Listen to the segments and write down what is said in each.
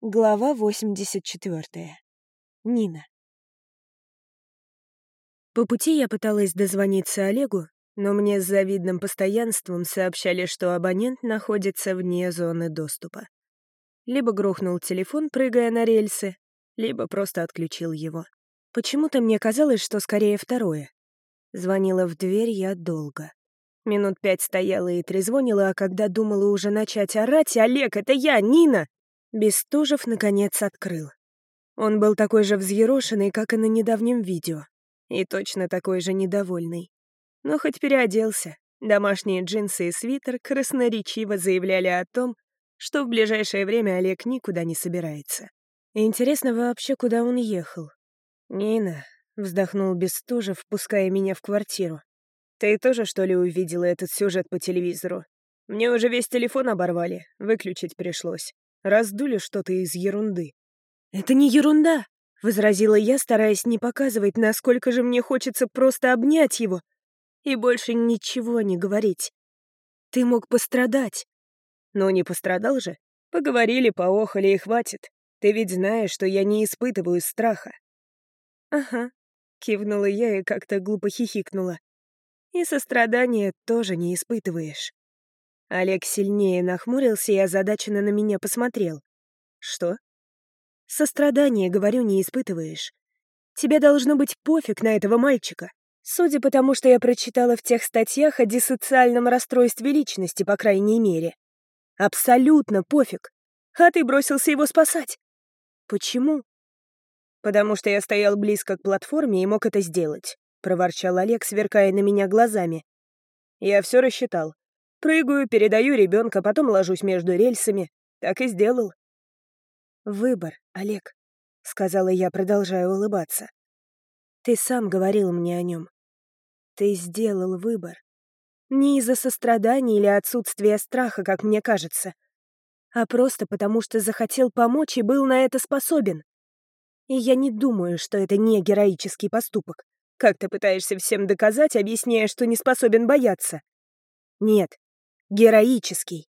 Глава 84. Нина. По пути я пыталась дозвониться Олегу, но мне с завидным постоянством сообщали, что абонент находится вне зоны доступа. Либо грохнул телефон, прыгая на рельсы, либо просто отключил его. Почему-то мне казалось, что скорее второе. Звонила в дверь я долго. Минут пять стояла и трезвонила, а когда думала уже начать орать, «Олег, это я, Нина!» Бестужев, наконец, открыл. Он был такой же взъерошенный, как и на недавнем видео. И точно такой же недовольный. Но хоть переоделся. Домашние джинсы и свитер красноречиво заявляли о том, что в ближайшее время Олег никуда не собирается. Интересно вообще, куда он ехал? «Нина», — вздохнул Бестужев, впуская меня в квартиру. «Ты тоже, что ли, увидела этот сюжет по телевизору? Мне уже весь телефон оборвали, выключить пришлось. Раздули что-то из ерунды. «Это не ерунда», — возразила я, стараясь не показывать, насколько же мне хочется просто обнять его и больше ничего не говорить. «Ты мог пострадать». «Но не пострадал же. Поговорили, поохали и хватит. Ты ведь знаешь, что я не испытываю страха». «Ага», — кивнула я и как-то глупо хихикнула. «И сострадания тоже не испытываешь». Олег сильнее нахмурился и озадаченно на меня посмотрел. «Что?» «Сострадание, говорю, не испытываешь. Тебе должно быть пофиг на этого мальчика. Судя по тому, что я прочитала в тех статьях о диссоциальном расстройстве личности, по крайней мере. Абсолютно пофиг. А ты бросился его спасать. Почему? Потому что я стоял близко к платформе и мог это сделать, проворчал Олег, сверкая на меня глазами. Я все рассчитал. Прыгаю, передаю ребенка, потом ложусь между рельсами. Так и сделал. «Выбор, Олег», — сказала я, продолжая улыбаться. «Ты сам говорил мне о нем. Ты сделал выбор. Не из-за сострадания или отсутствия страха, как мне кажется, а просто потому, что захотел помочь и был на это способен. И я не думаю, что это не героический поступок. Как ты пытаешься всем доказать, объясняя, что не способен бояться? Нет, героический.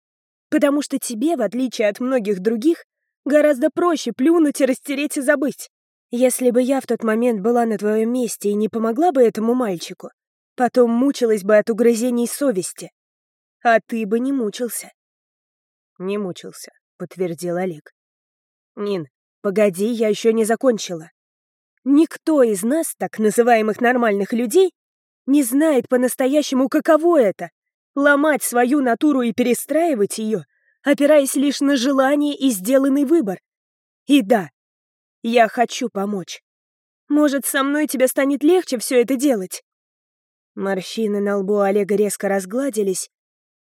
Потому что тебе, в отличие от многих других, гораздо проще плюнуть и растереть и забыть. Если бы я в тот момент была на твоем месте и не помогла бы этому мальчику, потом мучилась бы от угрызений совести. А ты бы не мучился. Не мучился, подтвердил Олег. Нин, погоди, я еще не закончила. Никто из нас, так называемых нормальных людей, не знает по-настоящему, каково это ломать свою натуру и перестраивать ее, опираясь лишь на желание и сделанный выбор. И да, я хочу помочь. Может, со мной тебе станет легче все это делать?» Морщины на лбу Олега резко разгладились,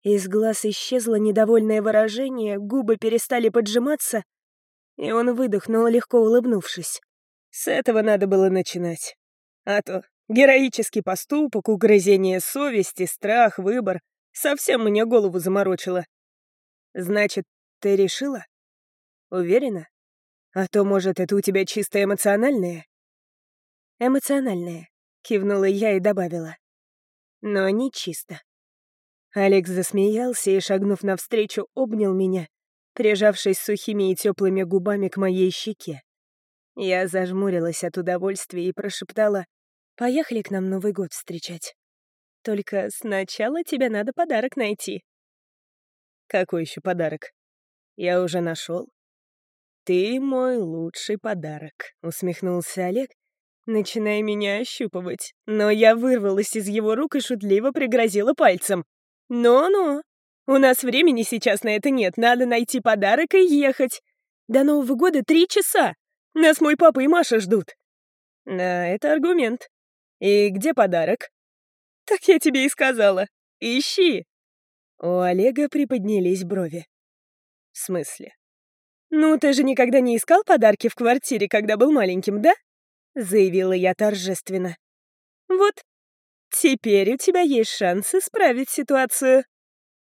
из глаз исчезло недовольное выражение, губы перестали поджиматься, и он выдохнул, легко улыбнувшись. С этого надо было начинать. А то героический поступок, угрызение совести, страх, выбор. Совсем мне голову заморочило. Значит, ты решила? Уверена? А то, может, это у тебя чисто эмоциональное? Эмоциональное, кивнула я и добавила. Но не чисто. Алекс засмеялся и, шагнув навстречу, обнял меня, прижавшись сухими и теплыми губами к моей щеке. Я зажмурилась от удовольствия и прошептала «Поехали к нам Новый год встречать». Только сначала тебе надо подарок найти. Какой еще подарок? Я уже нашел. Ты мой лучший подарок, усмехнулся Олег, начиная меня ощупывать. Но я вырвалась из его рук и шутливо пригрозила пальцем. «Ну-ну, у нас времени сейчас на это нет, надо найти подарок и ехать. До Нового года три часа. Нас мой папа и Маша ждут». «Да, это аргумент. И где подарок?» «Так я тебе и сказала. Ищи!» У Олега приподнялись брови. «В смысле?» «Ну, ты же никогда не искал подарки в квартире, когда был маленьким, да?» Заявила я торжественно. «Вот, теперь у тебя есть шанс исправить ситуацию».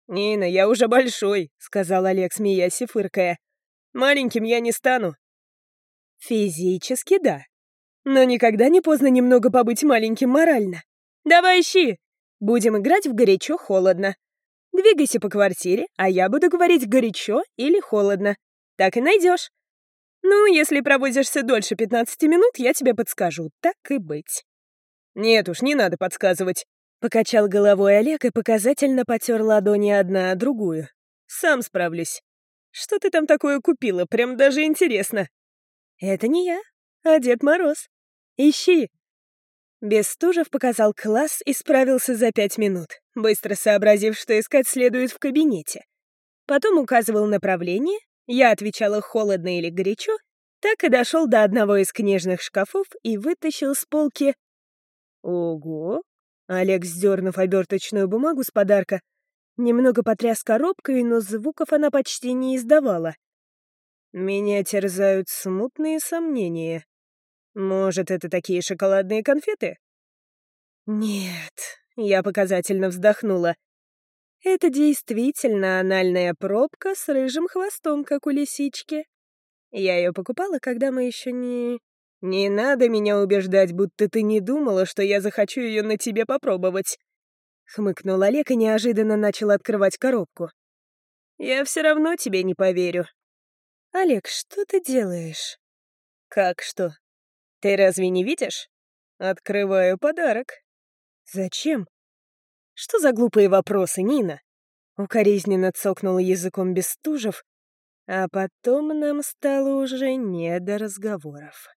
«Нина, я уже большой», — сказал Олег, смеясь и фыркая. «Маленьким я не стану». «Физически, да. Но никогда не поздно немного побыть маленьким морально. Давай ищи. Будем играть в горячо-холодно. Двигайся по квартире, а я буду говорить горячо или холодно. Так и найдешь. «Ну, если проводишься дольше 15 минут, я тебе подскажу, так и быть». «Нет уж, не надо подсказывать», — покачал головой Олег и показательно потер ладони одна о другую. «Сам справлюсь. Что ты там такое купила? Прям даже интересно». «Это не я, а Дед Мороз. Ищи». Бестужев показал класс и справился за пять минут, быстро сообразив, что искать следует в кабинете. Потом указывал направление, я отвечала холодно или горячо, так и дошел до одного из книжных шкафов и вытащил с полки... Ого! Олег, сдернув оберточную бумагу с подарка, немного потряс коробкой, но звуков она почти не издавала. Меня терзают смутные сомнения. Может, это такие шоколадные конфеты? Нет, я показательно вздохнула. Это действительно анальная пробка с рыжим хвостом, как у лисички. Я ее покупала, когда мы еще не... Не надо меня убеждать, будто ты не думала, что я захочу ее на тебе попробовать. Хмыкнул Олег и неожиданно начал открывать коробку. Я все равно тебе не поверю. Олег, что ты делаешь? Как что? Ты разве не видишь? Открываю подарок. Зачем? Что за глупые вопросы, Нина? Укоризненно цокнул языком Бестужев, а потом нам стало уже не до разговоров.